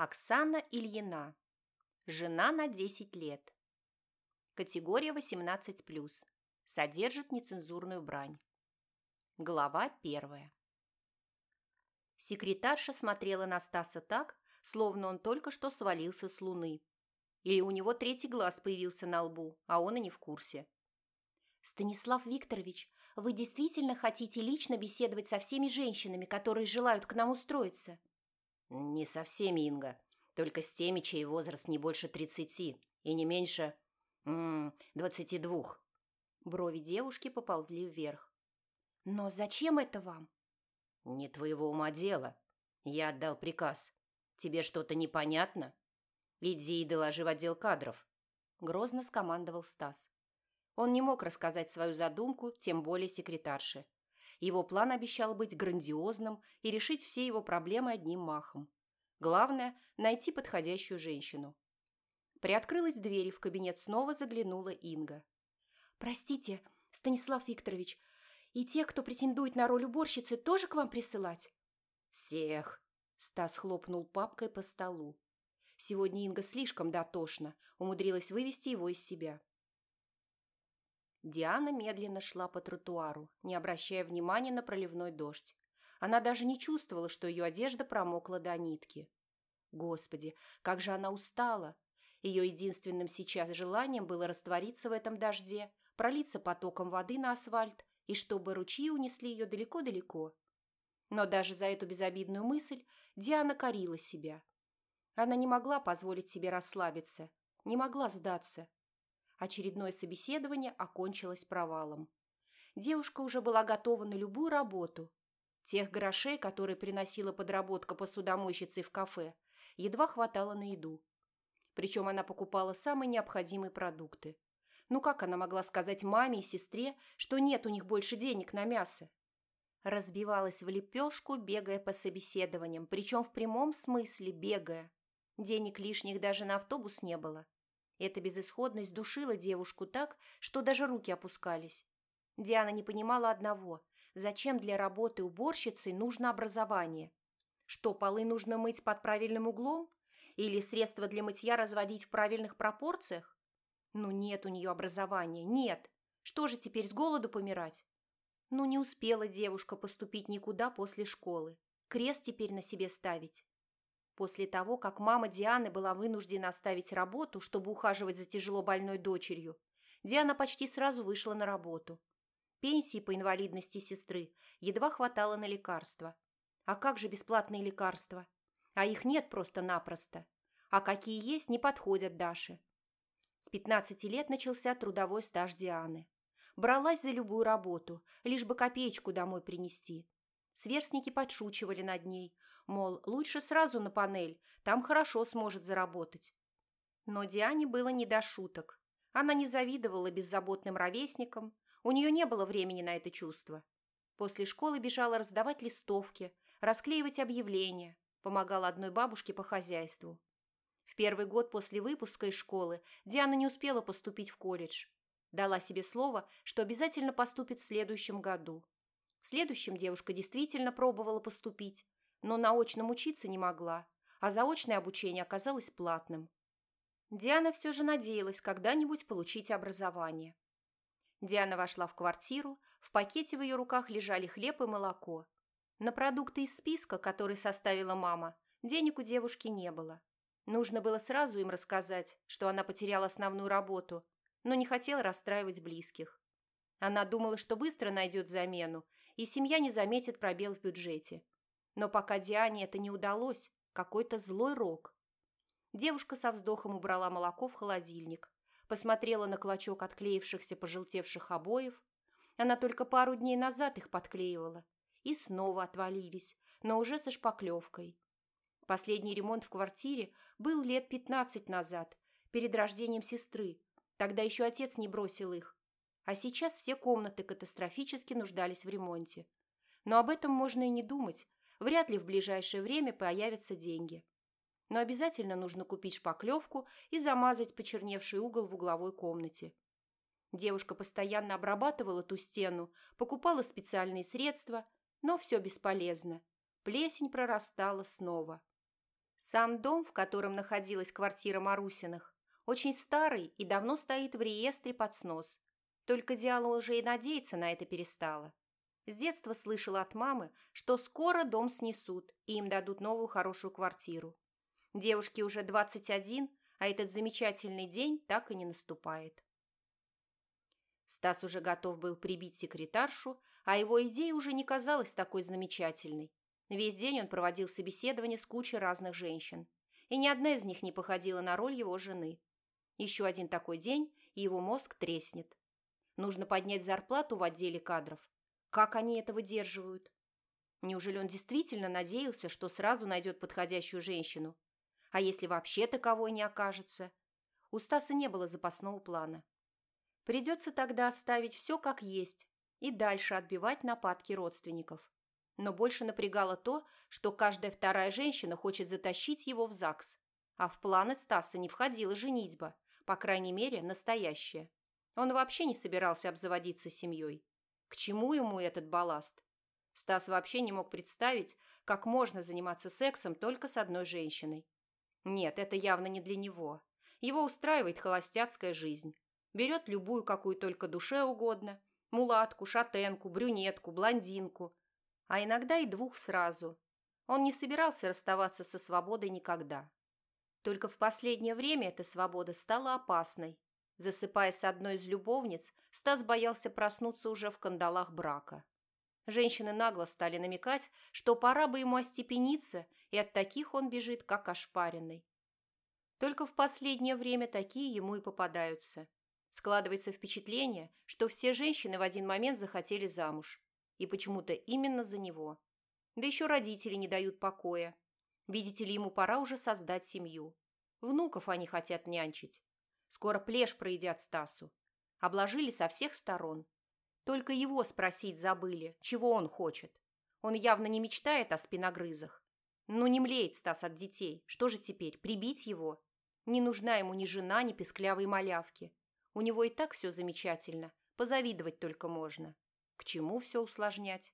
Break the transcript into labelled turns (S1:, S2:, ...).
S1: Оксана Ильина. Жена на 10 лет. Категория 18+. Содержит нецензурную брань. Глава первая. Секретарша смотрела на Стаса так, словно он только что свалился с луны. Или у него третий глаз появился на лбу, а он и не в курсе.
S2: «Станислав Викторович, вы действительно хотите лично беседовать со всеми женщинами, которые желают к нам устроиться?»
S3: «Не со всеми, Инга. Только с теми, чей возраст не больше тридцати и не меньше двадцати двух».
S1: Брови девушки поползли вверх.
S2: «Но зачем это вам?»
S3: «Не твоего ума дело. Я отдал приказ. Тебе что-то непонятно? Иди и доложи в отдел кадров», — грозно скомандовал Стас. Он не мог рассказать свою задумку, тем более секретарше. Его план обещал быть грандиозным и решить все его проблемы одним махом. Главное – найти подходящую женщину. Приоткрылась дверь, и в кабинет снова заглянула Инга.
S2: «Простите, Станислав Викторович, и те, кто претендует на роль уборщицы, тоже к вам присылать?»
S3: «Всех!» – Стас хлопнул папкой по столу.
S1: Сегодня Инга слишком дотошна, умудрилась вывести его из себя. Диана медленно шла по тротуару, не обращая внимания на проливной дождь. Она даже не чувствовала, что ее одежда промокла до нитки. Господи, как же она устала! Ее единственным сейчас желанием было раствориться в этом дожде, пролиться потоком воды на асфальт и чтобы ручьи унесли ее далеко-далеко. Но даже за эту безобидную мысль Диана корила себя. Она не могла позволить себе расслабиться, не могла сдаться. Очередное собеседование окончилось провалом. Девушка уже была готова на любую работу. Тех грошей, которые приносила подработка посудомойщицей в кафе, едва хватало на еду. Причем она покупала самые необходимые продукты. Ну как она могла сказать маме и сестре, что нет у них больше денег на мясо? Разбивалась в лепешку, бегая по собеседованиям, причем в прямом смысле бегая. Денег лишних даже на автобус не было. Эта безысходность душила девушку так, что даже руки опускались. Диана не понимала одного – зачем для работы уборщицей нужно образование? Что, полы нужно мыть под правильным углом? Или средства для мытья разводить в правильных пропорциях? Ну нет у нее образования, нет. Что же теперь с голоду помирать? Ну не успела девушка поступить никуда после школы. Крест теперь на себе ставить. После того, как мама Дианы была вынуждена оставить работу, чтобы ухаживать за тяжело больной дочерью, Диана почти сразу вышла на работу. Пенсии по инвалидности сестры едва хватало на лекарства. А как же бесплатные лекарства? А их нет просто-напросто. А какие есть, не подходят Даше. С 15 лет начался трудовой стаж Дианы. Бралась за любую работу, лишь бы копеечку домой принести. Сверстники подшучивали над ней, мол, лучше сразу на панель, там хорошо сможет заработать. Но Диане было не до шуток. Она не завидовала беззаботным ровесникам, у нее не было времени на это чувство. После школы бежала раздавать листовки, расклеивать объявления, помогала одной бабушке по хозяйству. В первый год после выпуска из школы Диана не успела поступить в колледж. Дала себе слово, что обязательно поступит в следующем году. В следующем девушка действительно пробовала поступить, но на очном учиться не могла, а заочное обучение оказалось платным. Диана все же надеялась когда-нибудь получить образование. Диана вошла в квартиру, в пакете в ее руках лежали хлеб и молоко. На продукты из списка, который составила мама, денег у девушки не было. Нужно было сразу им рассказать, что она потеряла основную работу, но не хотела расстраивать близких. Она думала, что быстро найдет замену, и семья не заметит пробел в бюджете. Но пока Диане это не удалось, какой-то злой рок. Девушка со вздохом убрала молоко в холодильник, посмотрела на клочок отклеившихся пожелтевших обоев. Она только пару дней назад их подклеивала. И снова отвалились, но уже со шпаклевкой. Последний ремонт в квартире был лет пятнадцать назад, перед рождением сестры. Тогда еще отец не бросил их, а сейчас все комнаты катастрофически нуждались в ремонте. Но об этом можно и не думать. Вряд ли в ближайшее время появятся деньги. Но обязательно нужно купить шпаклевку и замазать почерневший угол в угловой комнате. Девушка постоянно обрабатывала ту стену, покупала специальные средства, но все бесполезно. Плесень прорастала снова. Сам дом, в котором находилась квартира Марусиных, очень старый и давно стоит в реестре под снос. Только Диала уже и надеяться на это перестала. С детства слышала от мамы, что скоро дом снесут и им дадут новую хорошую квартиру. Девушке уже 21, а этот замечательный день так и не наступает. Стас уже готов был прибить секретаршу, а его идея уже не казалась такой замечательной. Весь день он проводил собеседование с кучей разных женщин, и ни одна из них не походила на роль его жены. Еще один такой день, и его мозг треснет. Нужно поднять зарплату в отделе кадров. Как они это выдерживают? Неужели он действительно надеялся, что сразу найдет подходящую женщину? А если вообще таковой не окажется? У Стаса не было запасного плана. Придется тогда оставить все как есть и дальше отбивать нападки родственников. Но больше напрягало то, что каждая вторая женщина хочет затащить его в ЗАГС. А в планы Стаса не входила женитьба, по крайней мере, настоящая. Он вообще не собирался обзаводиться семьей. К чему ему этот балласт? Стас вообще не мог представить, как можно заниматься сексом только с одной женщиной. Нет, это явно не для него. Его устраивает холостяцкая жизнь. Берет любую, какую только душе угодно. Мулатку, шатенку, брюнетку, блондинку. А иногда и двух сразу. Он не собирался расставаться со свободой никогда. Только в последнее время эта свобода стала опасной. Засыпая с одной из любовниц, Стас боялся проснуться уже в кандалах брака. Женщины нагло стали намекать, что пора бы ему остепениться, и от таких он бежит, как ошпаренный. Только в последнее время такие ему и попадаются. Складывается впечатление, что все женщины в один момент захотели замуж. И почему-то именно за него. Да еще родители не дают покоя. Видите ли, ему пора уже создать семью. Внуков они хотят нянчить. Скоро плешь проедят Стасу. Обложили со всех сторон. Только его спросить забыли, чего он хочет. Он явно не мечтает о спиногрызах. Но не млеет Стас от детей. Что же теперь, прибить его? Не нужна ему ни жена, ни песклявой малявки. У него и так все замечательно. Позавидовать только можно. К чему все усложнять?